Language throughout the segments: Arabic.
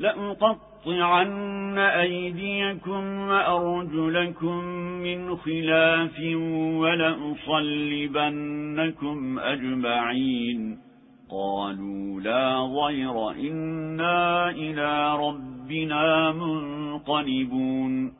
لأقطعن أيديكم وأرجلكم من خلاف ولأصلبنكم أجمعين. قالوا لا ضير إنا إلى ربنا منقلبون.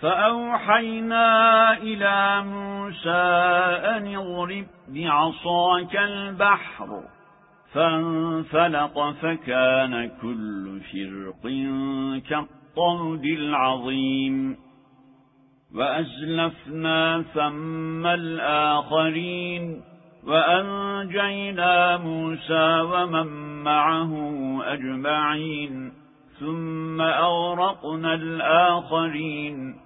فأوحينا إلى موسى أن اضرب بعصاك البحر فانفلق فكان كل فرق كالطود العظيم وأزلفنا ثم الآخرين وأنجينا موسى ومن معه أجمعين ثم أغرقنا الآخرين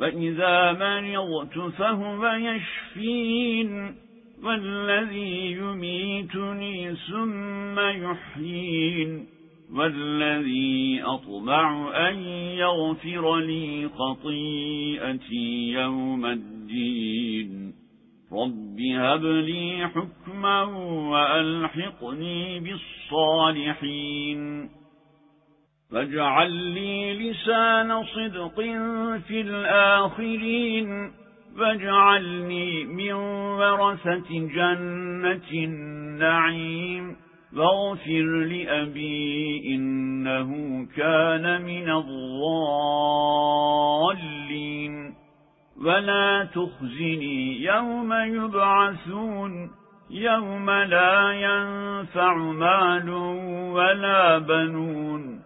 فإذا مرضت فهو يشفين والذي يميتني ثم يحيين والذي أطمع أن يغفر لي خطيئتي يوم الدين. رب هب لي حكما وألحقني بالصالحين. فاجعل لي لسان صدق في الآخرين فاجعلني من ورثة جنة النعيم. واغفر لأبي إنه كان من الضالين. ولا تخزني يوم يبعثون يوم لا ينفع مال ولا بنون.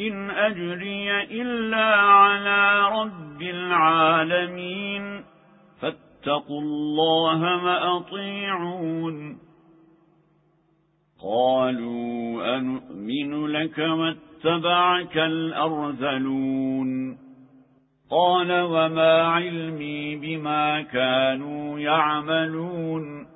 إن أجري إلا على رب العالمين. فاتقوا الله وأطيعون. قالوا أنؤمن لك واتبعك الأرذلون. قال وما علمي بما كانوا يعملون.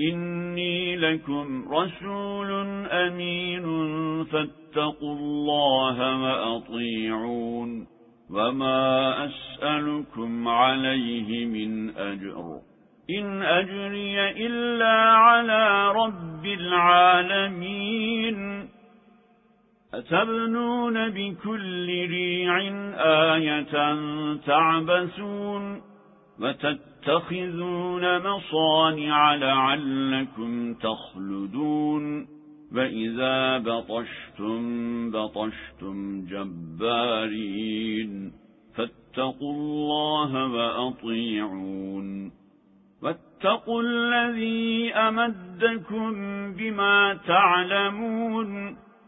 إني لكم رسول أمين فاتقوا الله وأطيعون وما أسألكم عليه من أجر إن أجري إلا على رب العالمين أتبنون بكل ريع آية تعبسون وتتخذون مصانع لعلكم تخلدون وإذا بطشتم بطشتم جبارين فاتقوا الله وأطيعون واتقوا الذي أمدكم بما تعلمون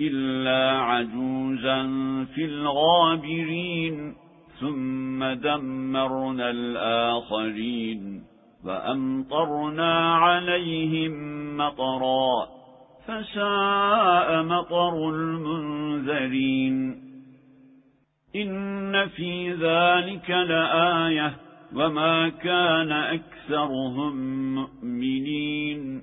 إلا عجوزا في الغابرين ثم دمرنا الآخرين فأمطرنا عليهم مطرا فساء مطر المنذرين. إن في ذلك لآية وما كان أكثرهم مؤمنين.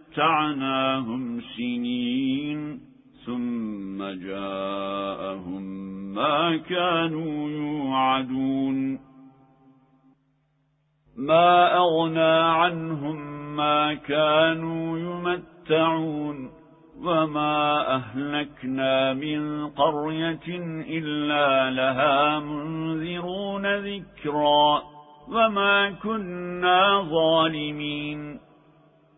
متعناهم سنين ثم جاءهم ما كانوا يوعدون. ما أغنى عنهم ما كانوا يمتعون وما أهلكنا من قرية إلا لها منذرون ذكرا وما كنا ظالمين.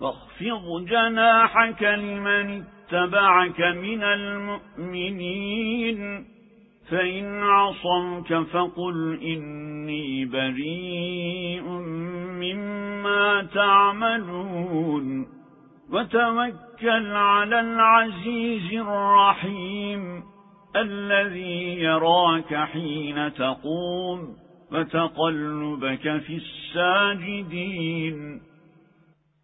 واخفض جناحك لمن اتبعك من المؤمنين. فإن عصمك فقل إني بريء مما تعملون. وتوكل على العزيز الرحيم الذي يراك حين تقوم. وتقلبك في الساجدين.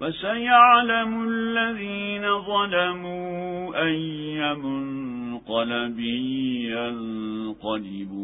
فسيعلم الذين ظلموا أي منقلب ينقلبون.